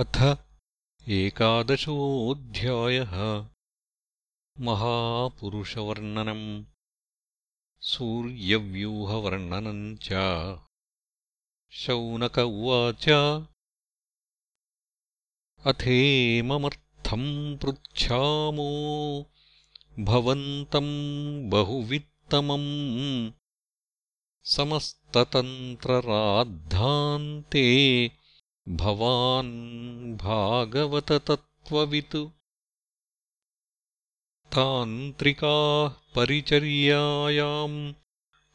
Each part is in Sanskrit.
अथ एकादशोऽध्यायः। महापुरुषवर्णनम्। सूर्यव्यूहवर्णनम् च। शौनक उवाच। अथेममर्थम् पृच्छामो। भवन्तम् बहुवित्तमम्। समस्ततन्त्रराद्धान्ते भवान् भागवततत्त्ववित्। तान्त्रिकाः परिचर्यायाम्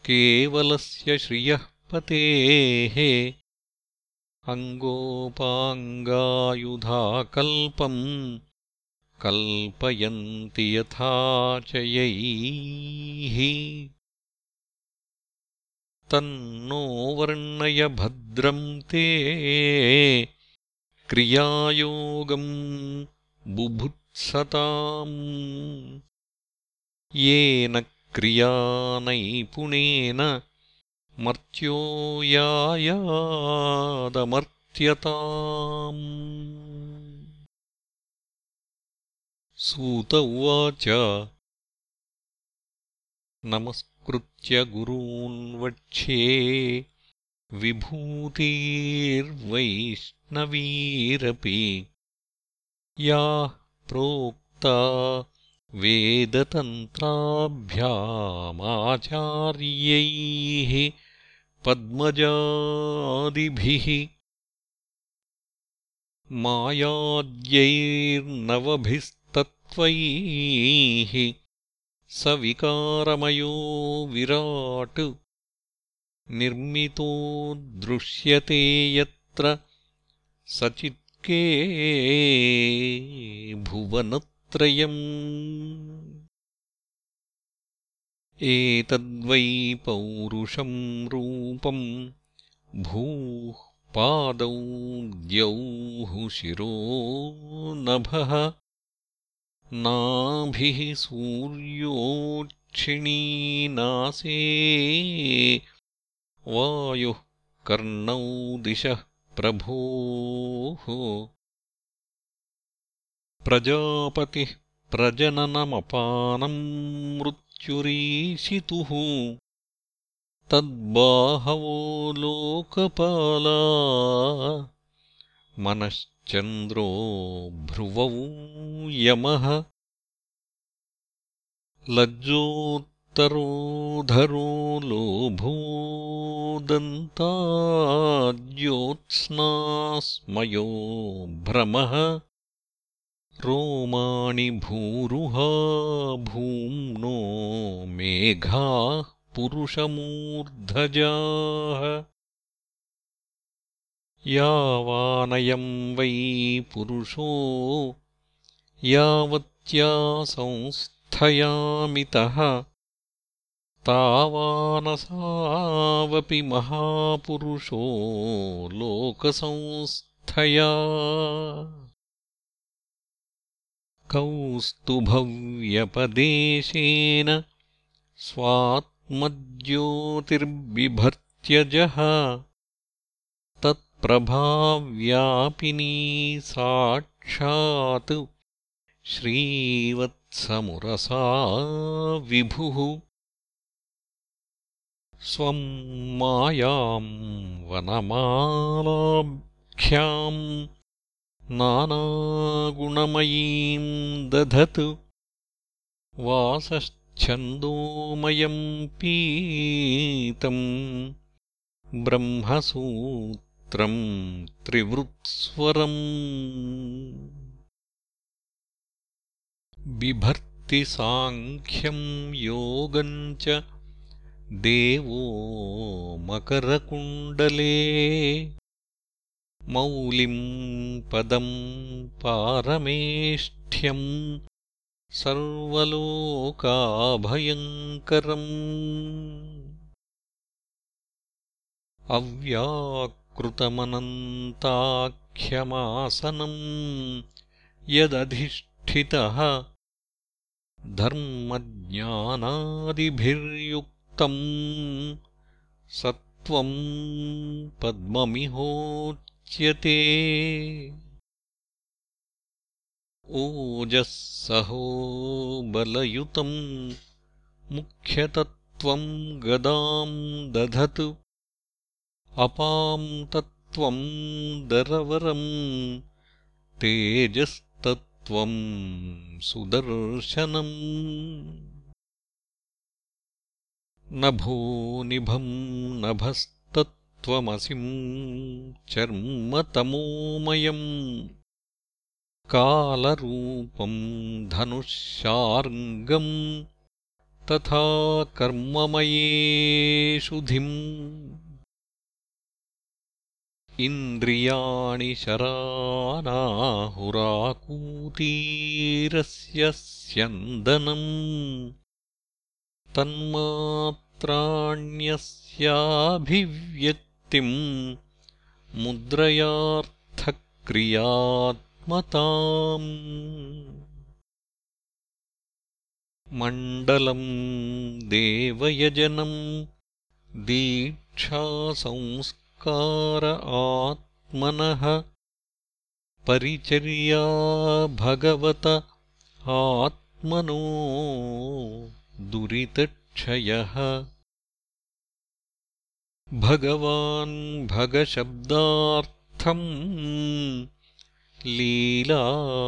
केवलस्य श्रियः पतेः। अङ्गोपाङ्गायुधाकल्पम् कल्पयन्ति यथा चयैः तन्नो वर्णय भद्रम् ते क्रियायोगम् बुभुत्सताम्। येन क्रियानैपुणेन मर्त्यो यायादमर्त्यताम्। सूत उवाच नमस्कृत्य गुरून् वक्ष्ये विभूतिर्वैष्णवीरपि। याः प्रोक्ता वेदतन्त्राभ्यामाचार्यैः पद्मजादिभिः। मायाद्यैर्नवभिस्तत्त्वैः स विकारमयो विराट् निर्मितो दृश्यते यत्र सचित्के भुवनत्रयम्। एतद्वै पौरुषम् रूपम् भूः पादौ द्यौः शिरो नभः नाभिः सूर्योक्षिणीनासे वायुः कर्णौ दिशः प्रभोः। प्रजापतिः प्रजननमपानम् मृत्युरीशितुः। तद्बाहवो लोकपाला मनश्चन्द्रो भ्रुवौ यमः लज्जोत्तरोधरो लोभो दन्ताज्योत्स्नास्मयो भ्रमः रोमाणि भूरुहा भूम्नो मेघाः पुरुषमूर्धजाः यावानयम् वै पुरुषो यावत्या संस्थयामितः तावानसावपि महापुरुषो लोकसंस्थया। कौस्तुभव्यपदेशेन स्वात्मज्योतिर्बिभर्त्यजः तत्प्रभाव्यापिनी साक्षात् श्रीवत्समुरसा विभुः। स्वम् मायाम् वनमालाभ्याम् नानागुणमयीम् दधत्। वासश्छन्दोमयम् पीतम् ब्रह्मसूत्रम् त्रिवृत्स्वरम् बिभर्ति साङ्ख्यम् योगम् च देवो मकरकुण्डले मौलिम् पदम् पारमेष्ठ्यम् सर्वलोकाभयङ्करम् अव्याकृतमनन्ताख्यमासनम् यदधिष्ठितः धर्मज्ञानादिभिर्युक्तम् सत्त्वम् पद्ममिहोच्यते। ओजःसहो बलयुतम् मुख्यतत्त्वम् गदाम् दधत् अपाम् तत्त्वम् दरवरम् तेजस्तत्त्वम् सुदर्शनम्। नभोनिभम् नभस्तत्त्वमसिम् चर्मतमोमयम्। कालरूपम् धनुःशार्ङ्गम् तथा कर्ममयेषुधिम् इन्द्रियाणि शरानाहुराकूतीरस्य स्यन्दनम् तन्मात्राण्यस्याभिव्यक्तिम् मुद्रयार्थक्रियात् मताम् मण्डलम् देवयजनम् दीक्षासंस्कार आत्मनः। परिचर्या भगवत आत्मनो दुरितक्षयः। भगवान् भगशब्दार्थम् लीलाकमलमुद्वहन्।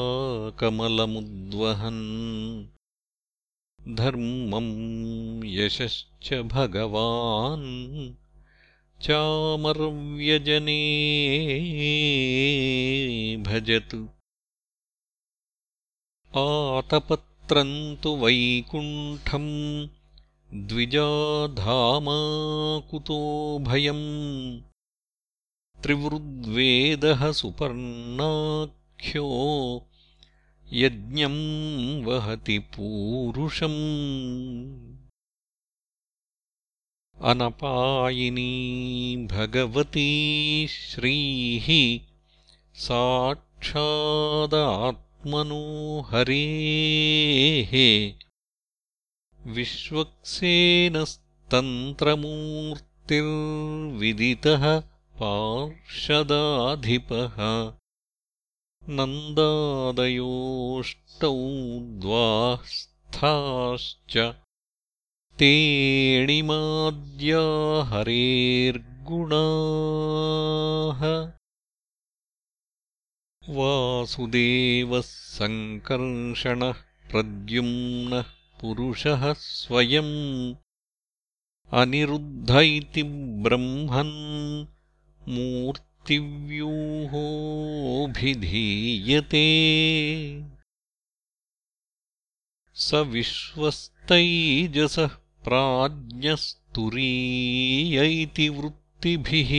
धर्मम् यशश्च भगवान् चामर्व्यजने भजतु। आतपत्रम् तु वैकुण्ठम् द्विजाधामाकुतो भयम्। त्रिवृद्वेदः सुपर्णाख्यो यज्ञम् वहति पूरुषम् अनपायिनी भगवती श्रीः साक्षादात्मनो हरेः विश्वक्सेनस्तन्त्रमूर्तिर्विदितः पार्षदाधिपः नन्दादयोष्टौ द्वास्थाश्च तेणिमाद्या हरेर्गुणाः। वासुदेवः सङ्कर्षणः प्रद्युम्नः पुरुषः स्वयम्। अनिरुद्ध इति ब्रह्मन् मूर्तिव्यूहोऽभिधीयते। स विश्वस्तैजसः प्राज्ञस्तुरीय इति वृत्तिभिः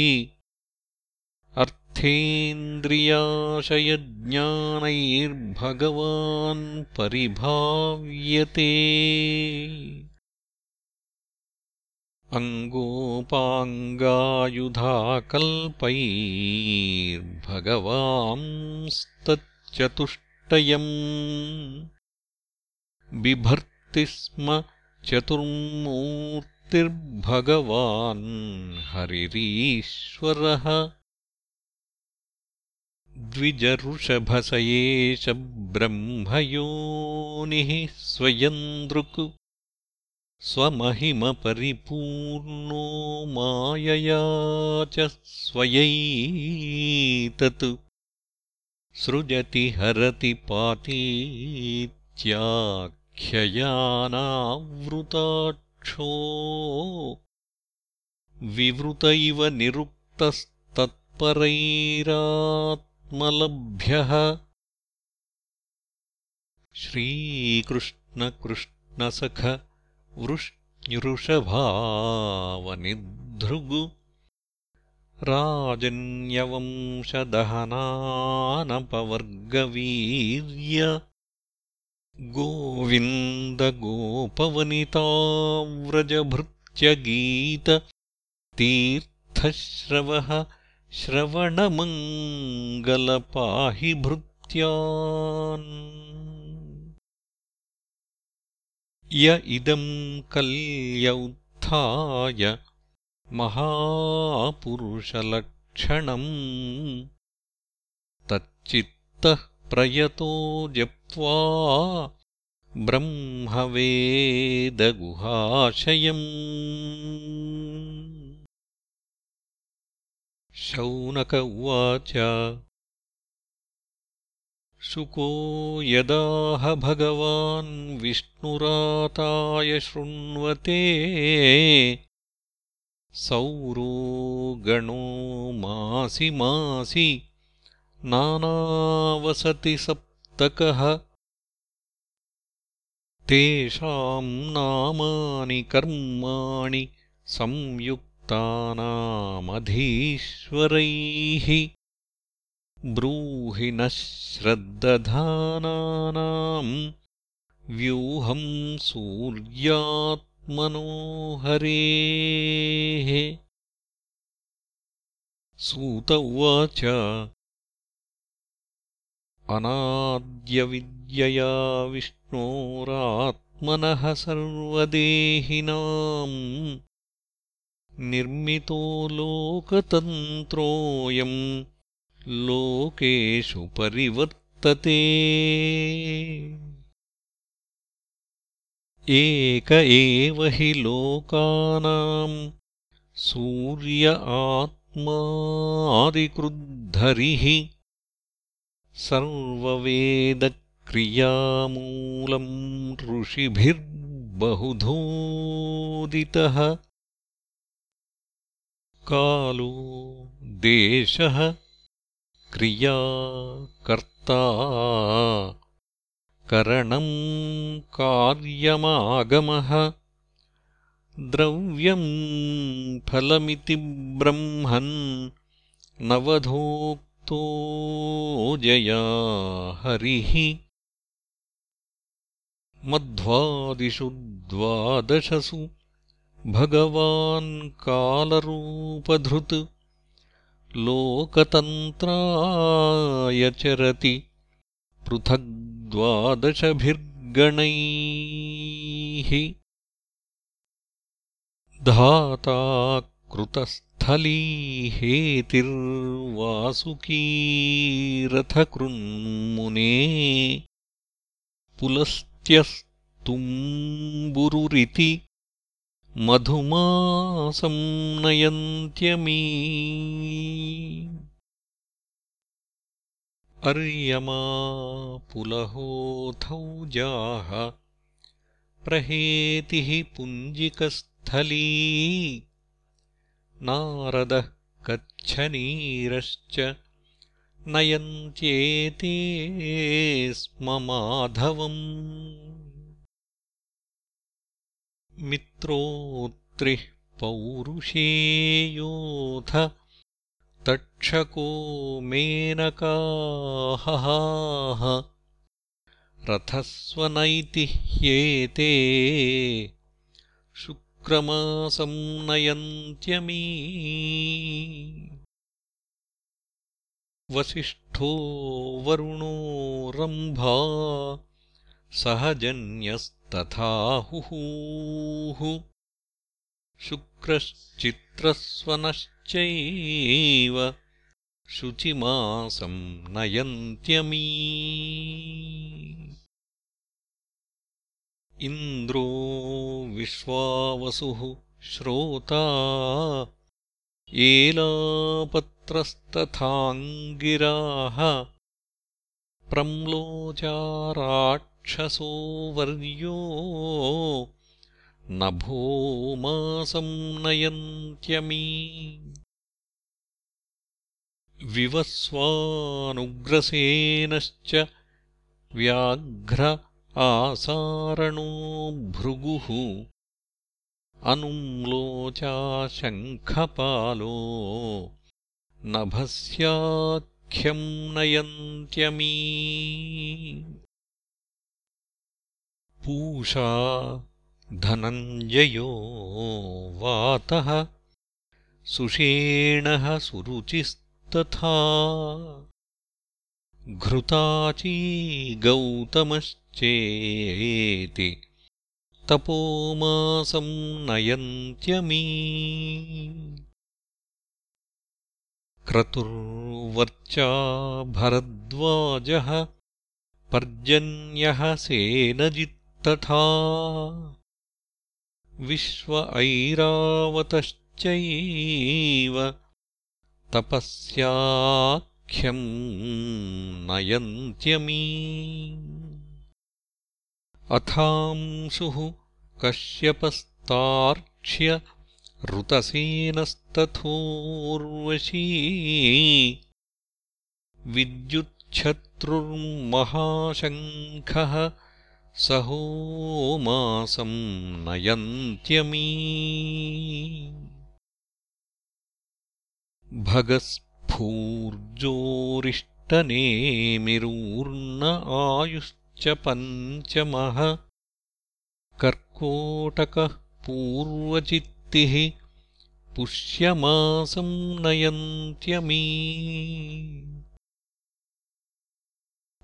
अर्थेन्द्रियाशयज्ञानैर्भगवान् परिभाव्यते। अङ्गोपाङ्गायुधाकल्पैर्भगवांस्तच्चतुष्टयम्। बिभर्ति स्म चतुर्मूर्तिर्भगवान् हरिरीश्वरः। द्विजऋषभस एष ब्रह्मयोनिः स्वयन्दृक् स्वमहिमपरिपूर्णो मायया च स्वयैतत्। सृजति हरति पातीत्याख्ययानावृताक्षो विवृत इव निरुक्तस्तत्परैरात्मलभ्यः श्रीकृष्णकृष्णसख वृष्ण्युषभावनिधृगु राजन्यवंशदहनानपवर्गवीर्य गोविन्दगोपवनिताव्रजभृत्यगीततीर्थश्रवः श्रवणमङ्गलपाहि भृत्यान् य इदम् कल्यौत्थाय महापुरुषलक्षणम् तच्चित्तः प्रयतो जप्त्वा ब्रह्मवेदगुहाशयम्। शौनक उवाच शुको यदाह भगवान् विष्णुराताय शृण्वते सौरो गणो मासि मासि नानावसति सप्तकः तेषाम् नामानि कर्माणि संयुक्तानामधीश्वरैः। ब्रूहि नः श्रद्दधानानाम् व्यूहम् सूर्यात्मनोहरेः। सूत उवाच अनाद्यविद्यया विष्णोरात्मनः सर्वदेहिनाम् निर्मितो लोकतन्त्रोऽयम् लोकेषु परिवर्तते। एक एव हि लोकानाम् सूर्य आत्मादिकृद्धरिः सर्ववेदक्रियामूलम् ऋषिभिर्बहुधोदितः। कालो देशः क्रिया कर्ता करणम् कार्यमागमः। द्रव्यम् फलमिति ब्रह्मन् नवधो जया हरिः मध्वादिषु द्वादशसु। भगवान् कालरूपधृत्। लोकतन्त्रायचरति पृथग्द्वादशभिर्गणैः। धाता कृतस् स्थलीहेतिर्वासुकीरथकृन्मुने पुलस्त्यस्तुम्बुरुरिति मधुमासं नयन्त्यमी। अर्यमा पुलहोऽथौजाः प्रहेतिः पुञ्जिकस्थली। नारदः कच्छनीरश्च नयन्त्येते स्म माधवम्। मित्रोत्रिः पौरुषेयोऽथ तक्षको मेनकाहहाः। रथस्वनैतिह्येते क्रमासं नयन्त्यमी वसिष्ठो वरुणो रम्भा सहजन्यस्तथाहुः। शुक्रश्चित्रस्वनश्चैव शुचिमासं नयन्त्यमी। इन्द्रो विश्वावसुः श्रोता एलापत्रस्तथाङ्गिराः प्रम्लोचाराक्षसो वर्यो नभो मासं नयन्त्यमी। विवस्वानुग्रसेनश्च व्याघ्र आसारणो भृगुः अनुम्लोचाशङ्खपालो नभस्याख्यम् नयन्त्यमी। पूषा धनञ्जयो वातः सुषेणः सुरुचिस्तथा। घृताची गौतमश्चेति तपोमासं नयन्त्यमी। क्रतुर्वर्चा भरद्वाजः पर्जन्यः सेनजित्तथा। विश्व ऐरावतश्चैव तपस्याख्यम् नयन्त्यमी अथांशुः कश्यपस्तार्क्ष्य ऋतसेनस्तथोर्वशी विद्युच्छत्रुर्महाशङ्खः सहोमासं नयन्त्यमी। भगस्फूर्जोरिष्टनेमिरूर्न आयुश्च पञ्चमः कर्कोटकः पूर्वचित्तिः पुष्यमासं नयन्त्यमी।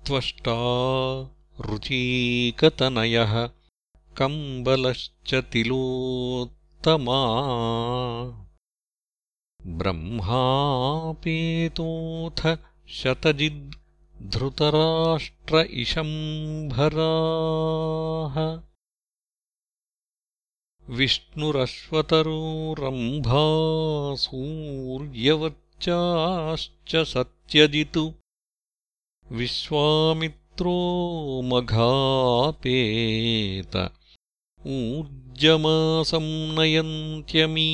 त्वष्टा रुचीकतनयः कम्बलश्च तिलोत्तमा ब्रह्मापेतोऽथ शतजिद्धृतराष्ट्र इशम्भराः। विष्णुरश्वतरो रम्भा सूर्यवर्चाश्च सत्यजितु। विश्वामित्रो मघापेत ऊर्जमासं नयन्त्यमी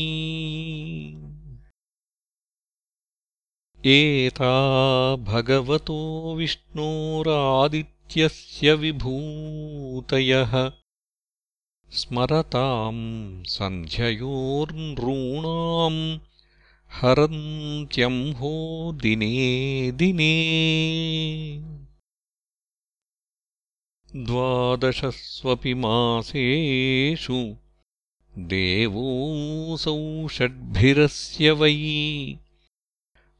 एता भगवतो विष्णोरादित्यस्य विभूतयः। स्मरताम् सन्ध्ययोर्नॄणाम् हरन्त्यम्हो दिने दिने। द्वादशस्वपि मासेषु देवोऽसौ षड्भिरस्य वै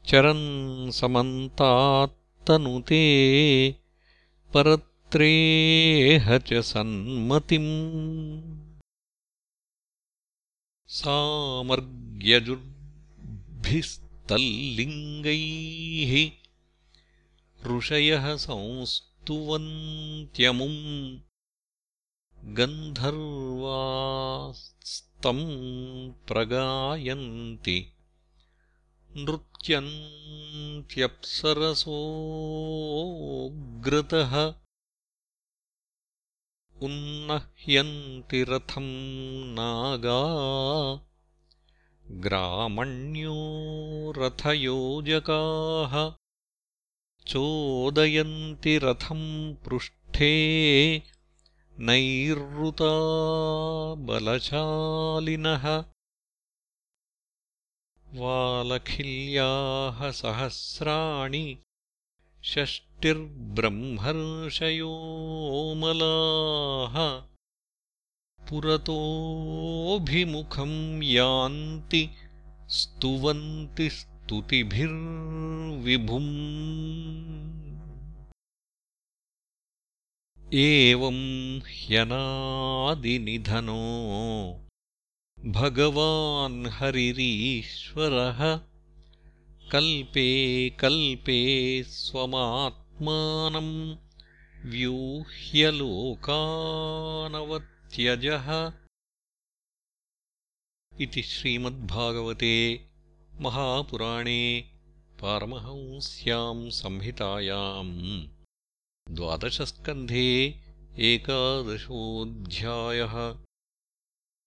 चरन् समन्तात्तनुते परत्रेह च सन्मतिम्। सामर्ग्यजुर्भिस्तल्लिङ्गैः ऋषयः संस्तुवन्त्यमुम् गन्धर्वास्तम् प्रगायन्ति नृत्यन्त्यप्सरसोऽग्रतः उन्नह्यन्ति रथम् नागा ग्रामण्यो रथयोजकाः चोदयन्ति रथम् पृष्ठे नैरृता बलशालिनः वालखिल्याः सहस्राणि षष्टिर्ब्रह्मर्षयोमलाः पुरतोऽभिमुखम् यान्ति स्तुवन्ति स्तुतिभिर्विभुम्। एवम् ह्यनादिनिधनो भगवान् हरिरीश्वरः कल्पे कल्पे स्वमात्मानम् व्यूह्यलोकानवत्यजः। इति श्रीमद्भागवते महापुराणे पारमहंस्याम् संहितायाम् द्वादशस्कन्धे एकादशोऽध्यायः